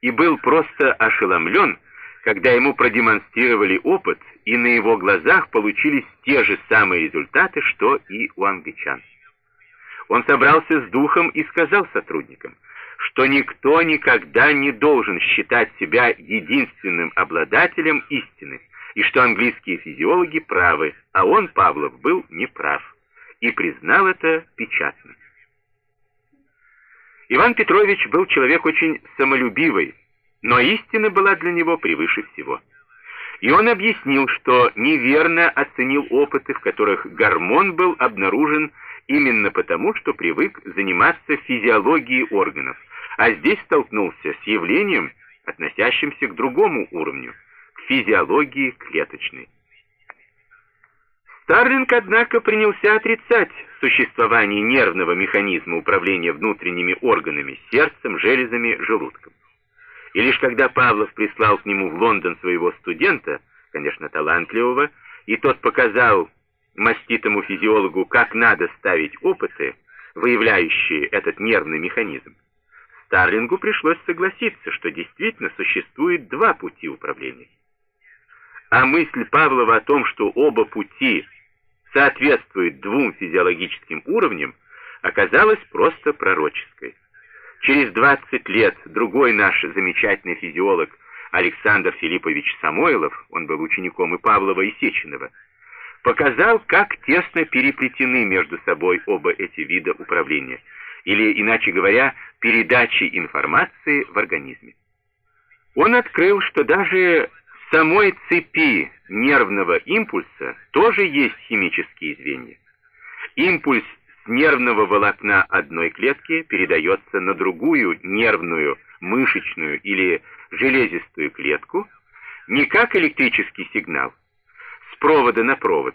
и был просто ошеломлен, когда ему продемонстрировали опыт, и на его глазах получились те же самые результаты, что и у англичан. Он собрался с духом и сказал сотрудникам, что никто никогда не должен считать себя единственным обладателем истины, и что английские физиологи правы, а он, Павлов, был неправ, и признал это печатно. Иван Петрович был человек очень самолюбивый, но истина была для него превыше всего. И он объяснил, что неверно оценил опыты, в которых гормон был обнаружен именно потому, что привык заниматься физиологией органов, а здесь столкнулся с явлением, относящимся к другому уровню, к физиологии клеточной. Старлинг, однако, принялся отрицать существование нервного механизма управления внутренними органами, сердцем, железами, желудком. И лишь когда Павлов прислал к нему в Лондон своего студента, конечно, талантливого, и тот показал маститому физиологу, как надо ставить опыты, выявляющие этот нервный механизм, Старлингу пришлось согласиться, что действительно существует два пути управления. А мысль Павлова о том, что оба пути соответствует двум физиологическим уровням, оказалась просто пророческой. Через 20 лет другой наш замечательный физиолог Александр Филиппович Самойлов, он был учеником и Павлова, и Сеченова, показал, как тесно переплетены между собой оба эти вида управления, или, иначе говоря, передачи информации в организме. Он открыл, что даже самой цепи нервного импульса тоже есть химические звенья. Импульс с нервного волокна одной клетки передается на другую нервную, мышечную или железистую клетку не как электрический сигнал, с провода на провод,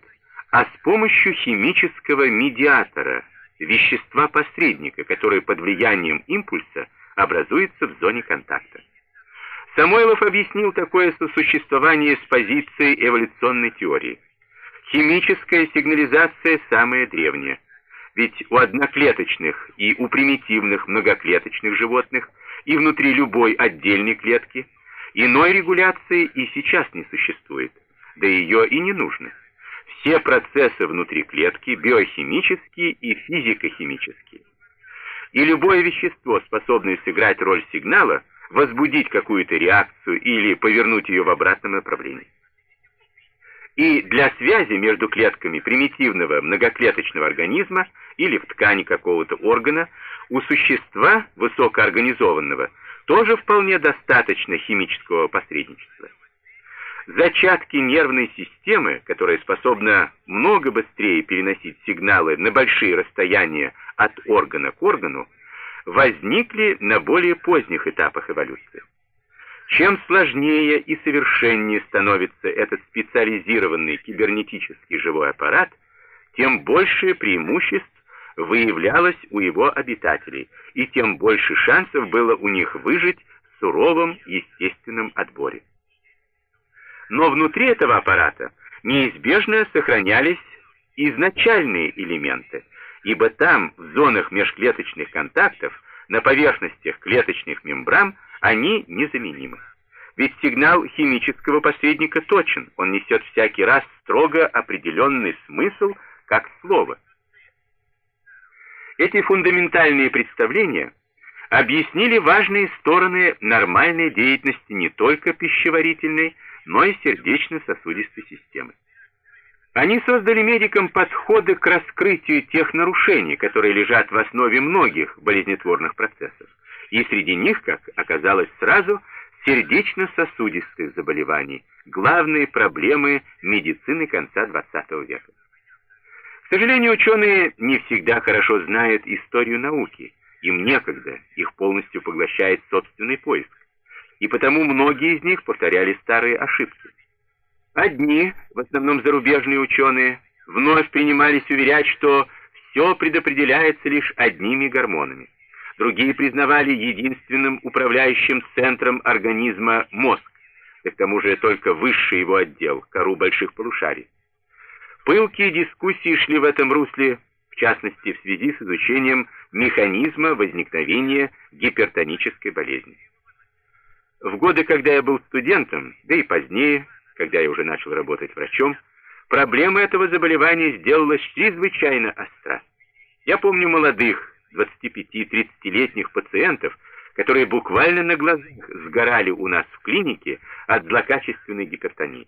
а с помощью химического медиатора, вещества-посредника, которое под влиянием импульса образуется в зоне контакта. Самойлов объяснил такое сосуществование с позиции эволюционной теории. Химическая сигнализация самая древняя. Ведь у одноклеточных и у примитивных многоклеточных животных и внутри любой отдельной клетки иной регуляции и сейчас не существует, да ее и не нужно. Все процессы внутри клетки биохимические и физико-химические. И любое вещество, способное сыграть роль сигнала – возбудить какую-то реакцию или повернуть ее в обратном направлении. И для связи между клетками примитивного многоклеточного организма или в ткани какого-то органа у существа высокоорганизованного тоже вполне достаточно химического посредничества. Зачатки нервной системы, которая способна много быстрее переносить сигналы на большие расстояния от органа к органу, возникли на более поздних этапах эволюции. Чем сложнее и совершеннее становится этот специализированный кибернетический живой аппарат, тем больше преимуществ выявлялось у его обитателей, и тем больше шансов было у них выжить в суровом естественном отборе. Но внутри этого аппарата неизбежно сохранялись изначальные элементы, ибо там, в зонах межклеточных контактов, на поверхностях клеточных мембран, они незаменимы. Ведь сигнал химического посредника точен, он несет всякий раз строго определенный смысл, как слово. Эти фундаментальные представления объяснили важные стороны нормальной деятельности не только пищеварительной, но и сердечно-сосудистой системы. Они создали медикам подходы к раскрытию тех нарушений, которые лежат в основе многих болезнетворных процессов. И среди них, как оказалось сразу, сердечно-сосудистых заболеваний, главные проблемы медицины конца XX века. К сожалению, ученые не всегда хорошо знают историю науки, им некогда, их полностью поглощает собственный поиск, и потому многие из них повторяли старые ошибки. Одни, в основном зарубежные ученые, вновь принимались уверять, что все предопределяется лишь одними гормонами. Другие признавали единственным управляющим центром организма мозг, и к тому же только высший его отдел, кору больших полушарий. Пылкие дискуссии шли в этом русле, в частности в связи с изучением механизма возникновения гипертонической болезни. В годы, когда я был студентом, да и позднее, когда я уже начал работать врачом, проблема этого заболевания сделалась чрезвычайно остра. Я помню молодых, 25-30-летних пациентов, которые буквально на глазах сгорали у нас в клинике от злокачественной гипертонии.